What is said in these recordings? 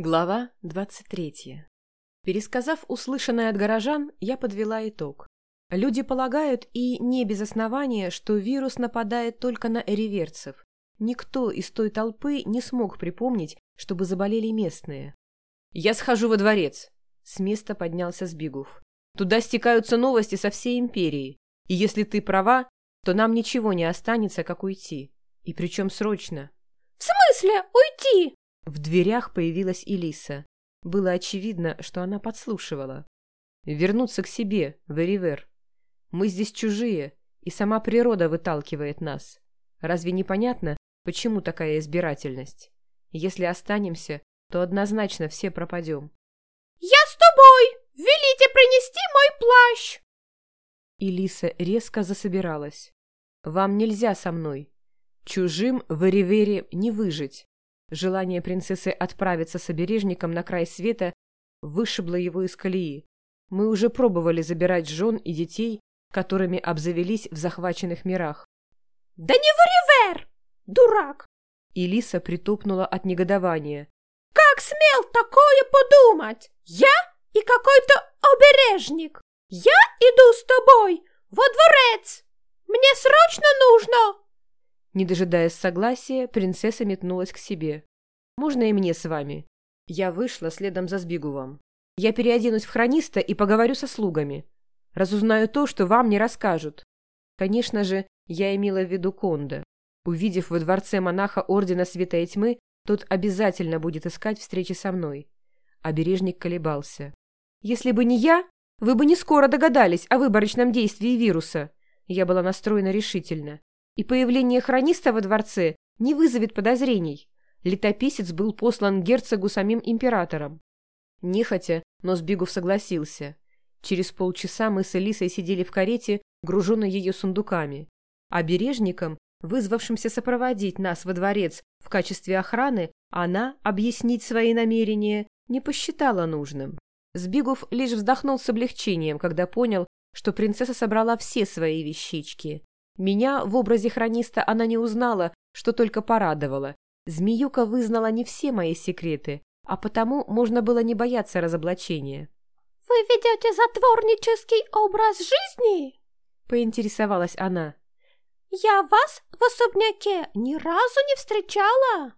Глава 23. Пересказав услышанное от горожан, я подвела итог. Люди полагают, и не без основания, что вирус нападает только на эриверцев. Никто из той толпы не смог припомнить, чтобы заболели местные. «Я схожу во дворец!» С места поднялся Сбигув. «Туда стекаются новости со всей империи, и если ты права, то нам ничего не останется, как уйти. И причем срочно». «В смысле уйти?» В дверях появилась Элиса. Было очевидно, что она подслушивала. «Вернуться к себе, в Эривер. Мы здесь чужие, и сама природа выталкивает нас. Разве не понятно, почему такая избирательность? Если останемся, то однозначно все пропадем». «Я с тобой! Велите принести мой плащ!» Элиса резко засобиралась. «Вам нельзя со мной. Чужим в Эривере не выжить. Желание принцессы отправиться с обережником на край света вышибло его из колеи. Мы уже пробовали забирать жен и детей, которыми обзавелись в захваченных мирах. «Да не в Ривер, дурак!» Элиса притопнула от негодования. «Как смел такое подумать? Я и какой-то обережник! Я иду с тобой во дворец! Мне срочно нужно!» Не дожидаясь согласия, принцесса метнулась к себе. «Можно и мне с вами?» Я вышла следом за Сбигувом. «Я переоденусь в хрониста и поговорю со слугами. Разузнаю то, что вам не расскажут». Конечно же, я имела в виду Конда. Увидев во дворце монаха Ордена Света и Тьмы, тот обязательно будет искать встречи со мной. Обережник колебался. «Если бы не я, вы бы не скоро догадались о выборочном действии вируса». Я была настроена решительно и появление хрониста во дворце не вызовет подозрений. Летописец был послан герцогу самим императором. Нехотя, но Сбигов согласился. Через полчаса мы с Элисой сидели в карете, груженной ее сундуками. А бережником, вызвавшимся сопроводить нас во дворец в качестве охраны, она объяснить свои намерения не посчитала нужным. Сбигов лишь вздохнул с облегчением, когда понял, что принцесса собрала все свои вещички. Меня в образе хрониста она не узнала, что только порадовало. Змеюка вызнала не все мои секреты, а потому можно было не бояться разоблачения. «Вы ведете затворнический образ жизни?» — поинтересовалась она. «Я вас в особняке ни разу не встречала».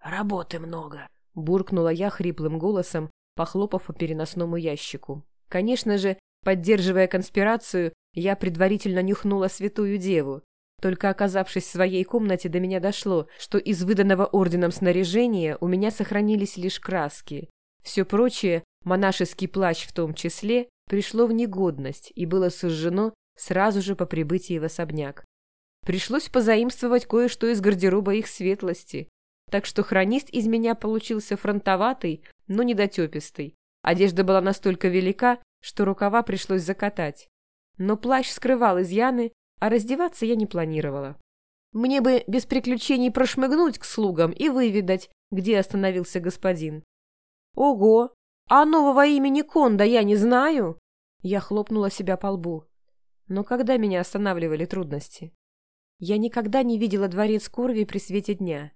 «Работы много», — буркнула я хриплым голосом, похлопав по переносному ящику. Конечно же, поддерживая конспирацию, я предварительно нюхнула святую деву. Только оказавшись в своей комнате, до меня дошло, что из выданного орденом снаряжения у меня сохранились лишь краски. Все прочее, монашеский плащ в том числе, пришло в негодность и было сожжено сразу же по прибытии в особняк. Пришлось позаимствовать кое-что из гардероба их светлости. Так что хронист из меня получился фронтоватый, но недотепистый. Одежда была настолько велика, что рукава пришлось закатать. Но плащ скрывал изъяны, а раздеваться я не планировала. Мне бы без приключений прошмыгнуть к слугам и выведать, где остановился господин. Ого! А нового имени Конда я не знаю! Я хлопнула себя по лбу. Но когда меня останавливали трудности? Я никогда не видела дворец Корви при свете дня.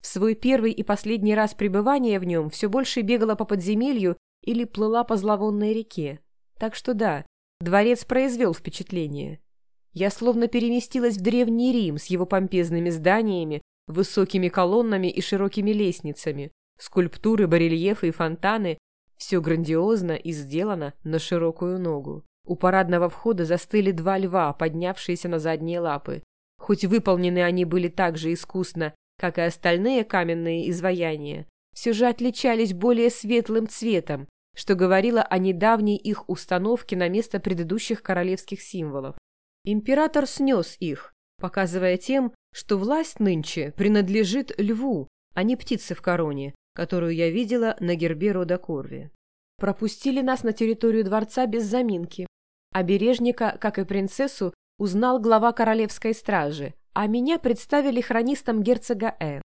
В свой первый и последний раз пребывания в нем все больше бегала по подземелью или плыла по зловонной реке. Так что да, Дворец произвел впечатление. Я словно переместилась в Древний Рим с его помпезными зданиями, высокими колоннами и широкими лестницами, скульптуры, барельефы и фонтаны. Все грандиозно и сделано на широкую ногу. У парадного входа застыли два льва, поднявшиеся на задние лапы. Хоть выполнены они были так же искусно, как и остальные каменные изваяния, все же отличались более светлым цветом, что говорило о недавней их установке на место предыдущих королевских символов. Император снес их, показывая тем, что власть нынче принадлежит льву, а не птице в короне, которую я видела на гербе рода Корви. Пропустили нас на территорию дворца без заминки. Обережника, как и принцессу, узнал глава королевской стражи, а меня представили хронистом герцога Э.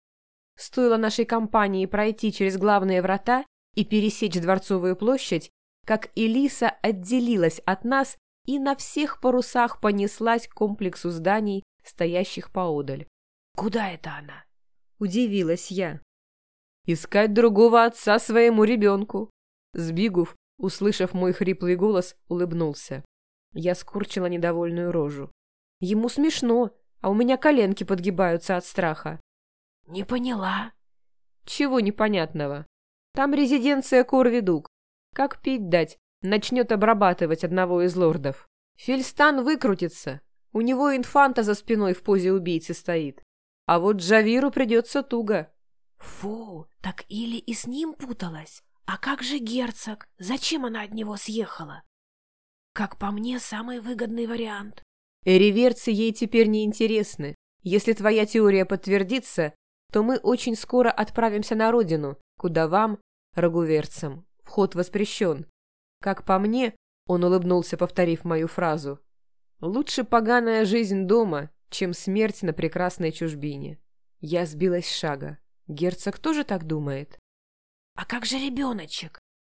Стоило нашей компании пройти через главные врата, и пересечь Дворцовую площадь, как Элиса отделилась от нас и на всех парусах понеслась к комплексу зданий, стоящих поодаль. «Куда это она?» – удивилась я. Искать другого отца своему ребенку. Сбигув, услышав мой хриплый голос, улыбнулся. Я скорчила недовольную рожу. Ему смешно, а у меня коленки подгибаются от страха. Не поняла. Чего непонятного? Там резиденция Корвидук. Как пить дать? Начнет обрабатывать одного из лордов. Фельстан выкрутится. У него инфанта за спиной в позе убийцы стоит. А вот Джавиру придется туго. Фу, так или и с ним путалась. А как же герцог? Зачем она от него съехала? Как по мне, самый выгодный вариант. Реверцы ей теперь не интересны. Если твоя теория подтвердится, то мы очень скоро отправимся на родину, куда вам, рагуверцам, вход воспрещен. Как по мне, он улыбнулся, повторив мою фразу, лучше поганая жизнь дома, чем смерть на прекрасной чужбине. Я сбилась с шага. Герцог тоже так думает? А как же ребеночек?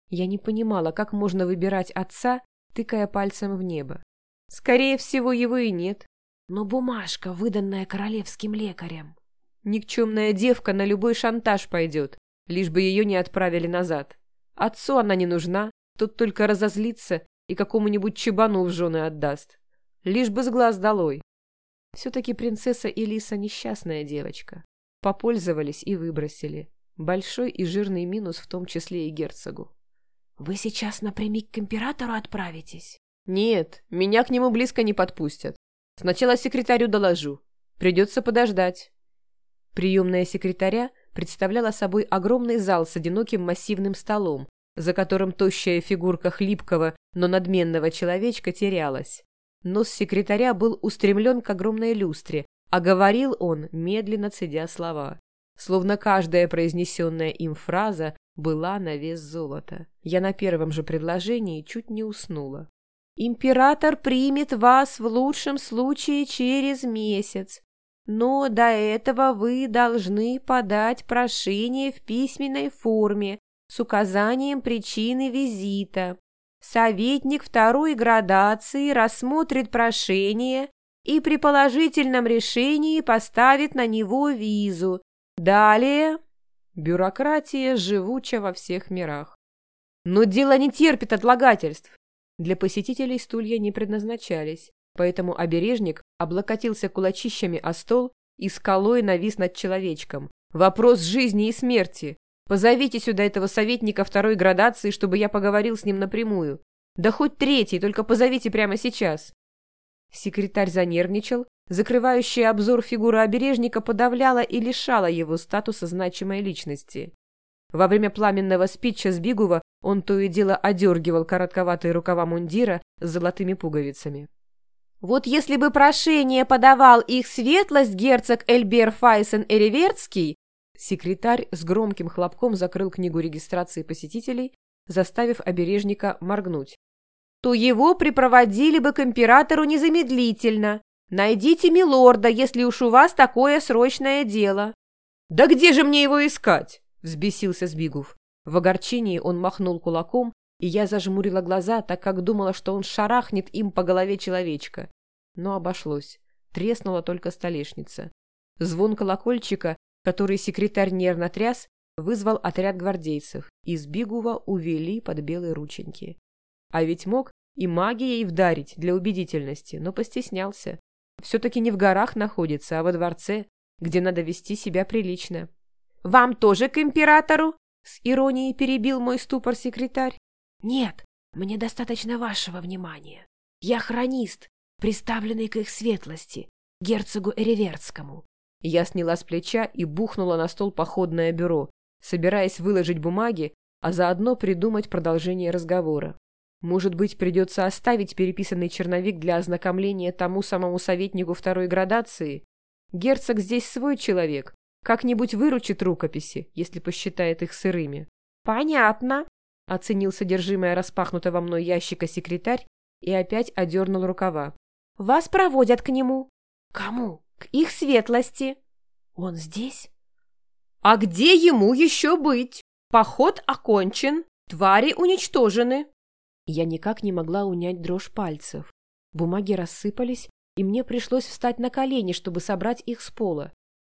Я не понимала, как можно выбирать отца, тыкая пальцем в небо. Скорее всего, его и нет. Но бумажка, выданная королевским лекарем. Никчемная девка на любой шантаж пойдет, лишь бы ее не отправили назад. Отцу она не нужна, тот только разозлится и какому-нибудь чебану в жены отдаст. Лишь бы с глаз долой. Все-таки принцесса Элиса несчастная девочка. Попользовались и выбросили. Большой и жирный минус в том числе и герцогу. «Вы сейчас напрямик к императору отправитесь?» «Нет, меня к нему близко не подпустят. Сначала секретарю доложу. Придется подождать». Приемная секретаря представляла собой огромный зал с одиноким массивным столом, за которым тощая фигурка хлипкого, но надменного человечка терялась. Нос секретаря был устремлен к огромной люстре, а говорил он, медленно цедя слова. Словно каждая произнесенная им фраза была на вес золота. Я на первом же предложении чуть не уснула. «Император примет вас в лучшем случае через месяц, но до этого вы должны подать прошение в письменной форме с указанием причины визита. Советник второй градации рассмотрит прошение и при положительном решении поставит на него визу. Далее... Бюрократия живуча во всех мирах. Но дело не терпит отлагательств. Для посетителей стулья не предназначались, поэтому обережник облокотился кулачищами о стол и скалой навис над человечком. Вопрос жизни и смерти. Позовите сюда этого советника второй градации, чтобы я поговорил с ним напрямую. Да хоть третий, только позовите прямо сейчас. Секретарь занервничал, закрывающая обзор фигура обережника подавляла и лишала его статуса значимой личности. Во время пламенного спича Сбигува он то и дело одергивал коротковатые рукава мундира с золотыми пуговицами. «Вот если бы прошение подавал их светлость герцог Эльбер Файсен Эреверцкий, Секретарь с громким хлопком закрыл книгу регистрации посетителей, заставив обережника моргнуть. «То его припроводили бы к императору незамедлительно. Найдите милорда, если уж у вас такое срочное дело». «Да где же мне его искать?» — взбесился Сбигув. В огорчении он махнул кулаком, и я зажмурила глаза, так как думала, что он шарахнет им по голове человечка. Но обошлось. Треснула только столешница. Звон колокольчика который секретарь нервно тряс, вызвал отряд гвардейцев, и Сбигува увели под белые рученьки. А ведь мог и магией вдарить для убедительности, но постеснялся. Все-таки не в горах находится, а во дворце, где надо вести себя прилично. «Вам тоже к императору?» — с иронией перебил мой ступор секретарь. «Нет, мне достаточно вашего внимания. Я хронист, приставленный к их светлости, герцогу Эреверцкому. Я сняла с плеча и бухнула на стол походное бюро, собираясь выложить бумаги, а заодно придумать продолжение разговора. Может быть, придется оставить переписанный черновик для ознакомления тому самому советнику второй градации? Герцог здесь свой человек, как-нибудь выручит рукописи, если посчитает их сырыми. «Понятно», — оценил содержимое распахнутого мной ящика секретарь и опять одернул рукава. «Вас проводят к нему». «Кому?» к их светлости. Он здесь? А где ему еще быть? Поход окончен, твари уничтожены. Я никак не могла унять дрожь пальцев. Бумаги рассыпались, и мне пришлось встать на колени, чтобы собрать их с пола.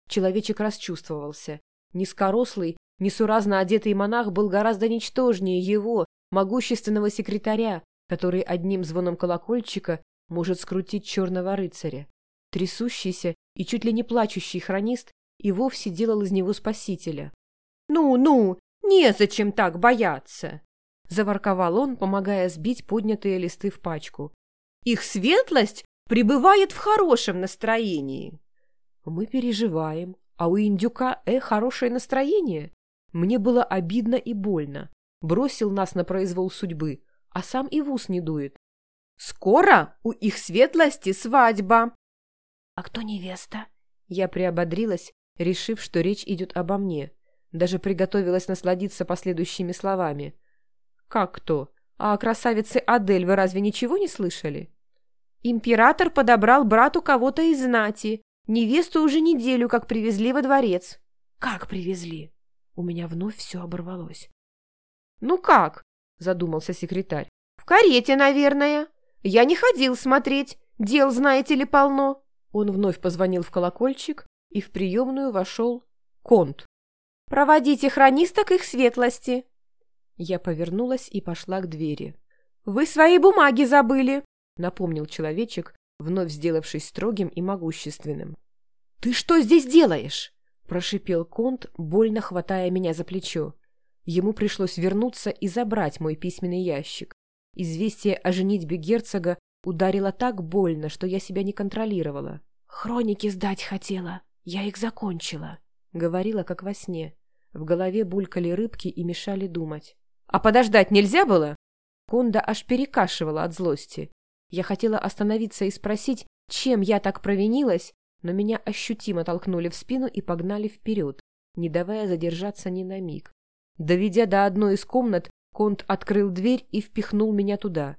Человечек расчувствовался. Низкорослый, Несуразно одетый монах был гораздо ничтожнее его, могущественного секретаря, который одним звоном колокольчика может скрутить черного рыцаря. Трясущийся и чуть ли не плачущий хронист и вовсе делал из него спасителя. «Ну-ну, незачем так бояться!» — заворковал он, помогая сбить поднятые листы в пачку. «Их светлость пребывает в хорошем настроении!» «Мы переживаем, а у индюка, э, хорошее настроение!» Мне было обидно и больно. Бросил нас на произвол судьбы, а сам и в ус не дует. «Скоро у их светлости свадьба!» «А кто невеста?» Я приободрилась, решив, что речь идет обо мне. Даже приготовилась насладиться последующими словами. «Как кто? А о красавице Адель вы разве ничего не слышали?» «Император подобрал брату кого-то из знати. Невесту уже неделю как привезли во дворец». «Как привезли?» У меня вновь все оборвалось. «Ну как?» – задумался секретарь. «В карете, наверное. Я не ходил смотреть. Дел, знаете ли, полно». Он вновь позвонил в колокольчик, и в приемную вошел Конт. «Проводите хронисток их светлости». Я повернулась и пошла к двери. «Вы свои бумаги забыли», — напомнил человечек, вновь сделавшись строгим и могущественным. «Ты что здесь делаешь?» — прошипел Конт, больно хватая меня за плечо. Ему пришлось вернуться и забрать мой письменный ящик. Известие о женитьбе герцога ударило так больно, что я себя не контролировала. «Хроники сдать хотела. Я их закончила», — говорила, как во сне. В голове булькали рыбки и мешали думать. «А подождать нельзя было?» Конда аж перекашивала от злости. Я хотела остановиться и спросить, чем я так провинилась, но меня ощутимо толкнули в спину и погнали вперед, не давая задержаться ни на миг. Доведя до одной из комнат, Конт открыл дверь и впихнул меня туда.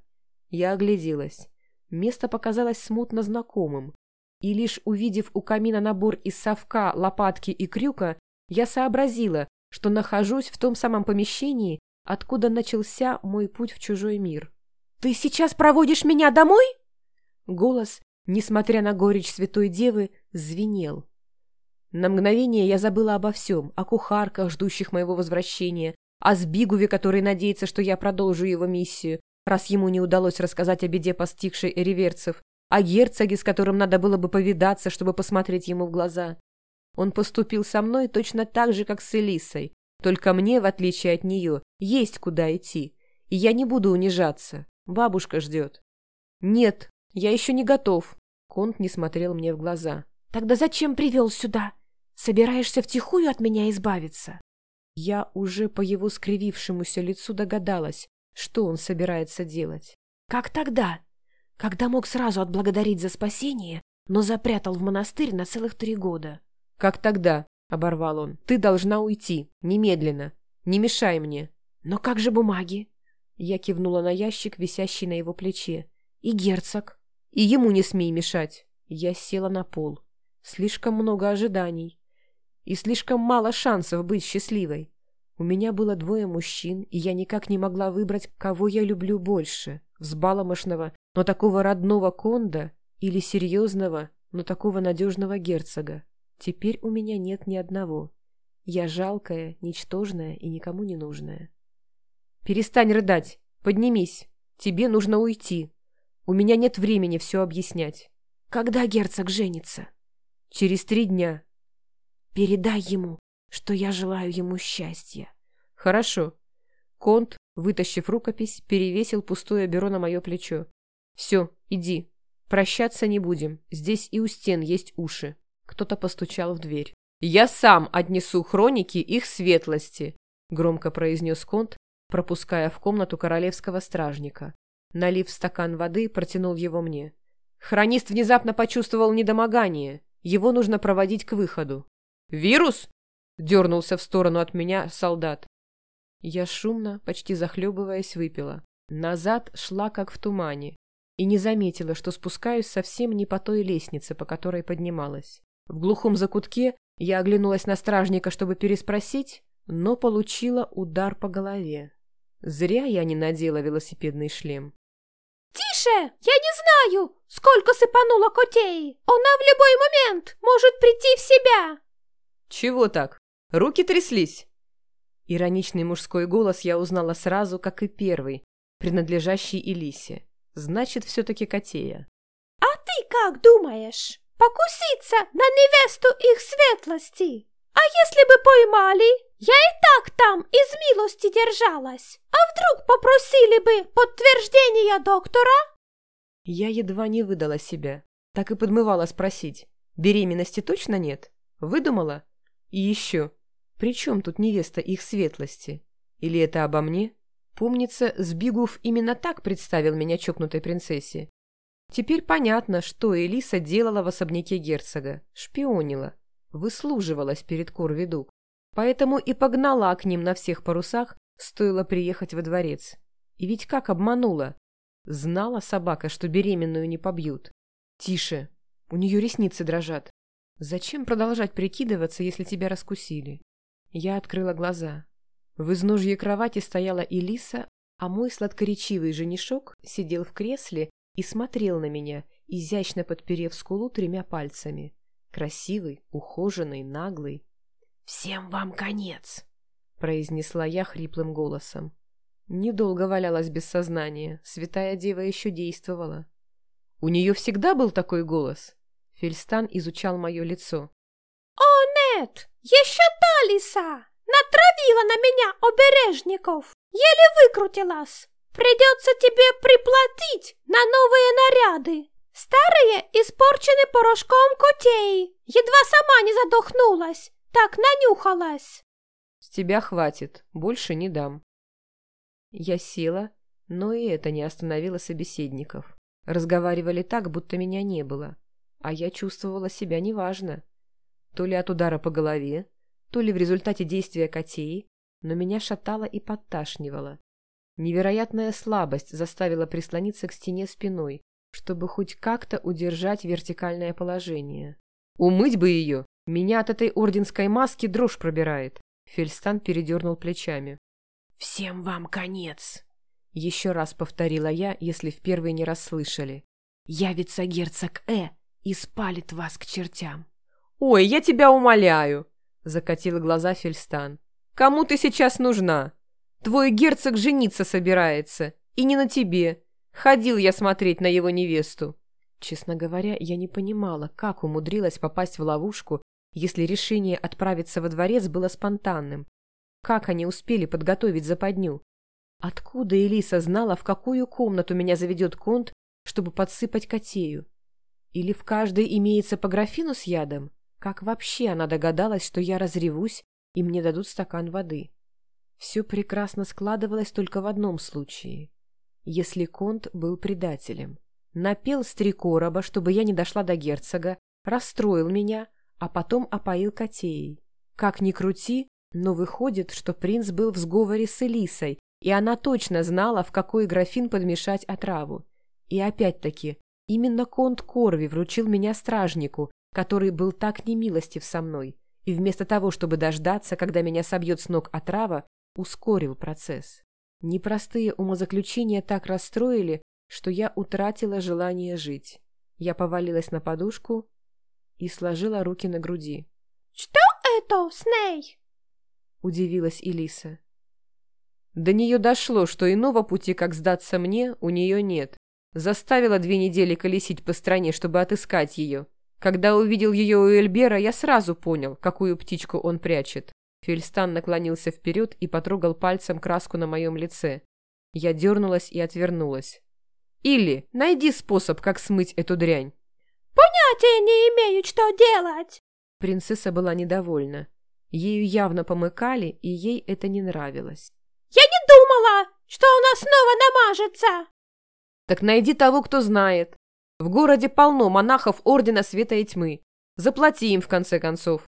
Я огляделась. Место показалось смутно знакомым. И лишь увидев у камина набор из совка, лопатки и крюка, я сообразила, что нахожусь в том самом помещении, откуда начался мой путь в чужой мир. «Ты сейчас проводишь меня домой?» Голос несмотря на горечь святой девы, звенел. На мгновение я забыла обо всем, о кухарках, ждущих моего возвращения, о Сбигуве, который надеется, что я продолжу его миссию, раз ему не удалось рассказать о беде постигшей эриверцев, о герцоге, с которым надо было бы повидаться, чтобы посмотреть ему в глаза. Он поступил со мной точно так же, как с Элисой, только мне, в отличие от нее, есть куда идти, и я не буду унижаться. Бабушка ждет. Нет, я еще не готов. Конт не смотрел мне в глаза. Тогда зачем привел сюда? Собираешься втихую от меня избавиться? Я уже по его скривившемуся лицу догадалась, что он собирается делать. Как тогда? Когда мог сразу отблагодарить за спасение, но запрятал в монастырь на целых три года. Как тогда? — оборвал он. «Ты должна уйти. Немедленно. Не мешай мне». «Но как же бумаги?» Я кивнула на ящик, висящий на его плече. «И герцог?» И ему не смей мешать. Я села на пол. Слишком много ожиданий. И слишком мало шансов быть счастливой. У меня было двое мужчин, и я никак не могла выбрать, кого я люблю больше. Взбаломошного, но такого родного конда, или серьезного, но такого надежного герцога. Теперь у меня нет ни одного. Я жалкая, ничтожная и никому не нужная. «Перестань рыдать! Поднимись! Тебе нужно уйти!» У меня нет времени все объяснять. Когда герцог женится? Через три дня. Передай ему, что я желаю ему счастья. Хорошо. Конт, вытащив рукопись, перевесил пустое бюро на мое плечо. Все, иди. Прощаться не будем. Здесь и у стен есть уши. Кто-то постучал в дверь. «Я сам отнесу хроники их светлости», — громко произнес Конт, пропуская в комнату королевского стражника. Налив стакан воды, протянул его мне. Хронист внезапно почувствовал недомогание. Его нужно проводить к выходу. «Вирус?» — дернулся в сторону от меня солдат. Я шумно, почти захлебываясь, выпила. Назад шла, как в тумане, и не заметила, что спускаюсь совсем не по той лестнице, по которой поднималась. В глухом закутке я оглянулась на стражника, чтобы переспросить, но получила удар по голове. Зря я не надела велосипедный шлем. «Тише! Я не знаю, сколько сыпануло котей! Она в любой момент может прийти в себя!» «Чего так? Руки тряслись?» Ироничный мужской голос я узнала сразу, как и первый, принадлежащий Элисе. Значит, все-таки Котея. «А ты как думаешь? Покуситься на невесту их светлости? А если бы поймали? Я и так там из милости держалась. А вдруг попросили бы подтверждения доктора?» Я едва не выдала себя. Так и подмывала спросить. Беременности точно нет? Выдумала? И еще. При чем тут невеста их светлости? Или это обо мне? Помнится, Сбигув именно так представил меня чокнутой принцессе. Теперь понятно, что Элиса делала в особняке герцога. Шпионила. Выслуживалась перед Корвидук. Поэтому и погнала к ним на всех парусах, стоило приехать во дворец. И ведь как обманула? Знала собака, что беременную не побьют. Тише. У нее ресницы дрожат. Зачем продолжать прикидываться, если тебя раскусили? Я открыла глаза. В изножье кровати стояла Элиса, а мой сладкоречивый женишок сидел в кресле и смотрел на меня, изящно подперев скулу тремя пальцами. Красивый, ухоженный, наглый. «Всем вам конец!» — произнесла я хриплым голосом. Недолго валялась без сознания, святая дева еще действовала. У нее всегда был такой голос. Фельстан изучал мое лицо. «О, нет! Еще та лиса! Натравила на меня обережников! Еле выкрутилась! Придется тебе приплатить на новые наряды! Старые испорчены порошком котей! Едва сама не задохнулась! Так нанюхалась!» «С тебя хватит, больше не дам». Я села, но и это не остановило собеседников. Разговаривали так, будто меня не было, а я чувствовала себя неважно. То ли от удара по голове, то ли в результате действия котей, но меня шатало и подташнивало. Невероятная слабость заставила прислониться к стене спиной, чтобы хоть как-то удержать вертикальное положение. «Умыть бы ее! Меня от этой орденской маски дрожь пробирает!» Фельстан передернул плечами. «Всем вам конец!» Еще раз повторила я, если в первый не расслышали. «Явится герцог Э и спалит вас к чертям!» «Ой, я тебя умоляю!» Закатил глаза Фельстан. «Кому ты сейчас нужна? Твой герцог жениться собирается. И не на тебе. Ходил я смотреть на его невесту». Честно говоря, я не понимала, как умудрилась попасть в ловушку, если решение отправиться во дворец было спонтанным. Как они успели подготовить западню? Откуда Элиса знала, в какую комнату меня заведет конт, чтобы подсыпать котею? Или в каждой имеется по графину с ядом? Как вообще она догадалась, что я разревусь, и мне дадут стакан воды? Все прекрасно складывалось только в одном случае. Если Конт был предателем. Напел с три короба, чтобы я не дошла до герцога, расстроил меня, а потом опоил котеей. Как ни крути, но выходит, что принц был в сговоре с Элисой, и она точно знала, в какой графин подмешать отраву. И опять-таки, именно Конт Корви вручил меня стражнику, который был так немилостив со мной, и вместо того, чтобы дождаться, когда меня собьет с ног отрава, ускорил процесс. Непростые умозаключения так расстроили, что я утратила желание жить. Я повалилась на подушку и сложила руки на груди. «Что это с ней?» — удивилась Элиса. До нее дошло, что иного пути, как сдаться мне, у нее нет. Заставила две недели колесить по стране, чтобы отыскать ее. Когда увидел ее у Эльбера, я сразу понял, какую птичку он прячет. Фельстан наклонился вперед и потрогал пальцем краску на моем лице. Я дернулась и отвернулась. «Или найди способ, как смыть эту дрянь». «Понятия не имею, что делать!» Принцесса была недовольна. Ею явно помыкали, и ей это не нравилось. «Я не думала, что она снова намажется!» «Так найди того, кто знает. В городе полно монахов Ордена Света и Тьмы. Заплати им, в конце концов.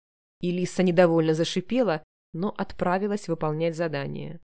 И Лиса недовольно зашипела, но отправилась выполнять задание.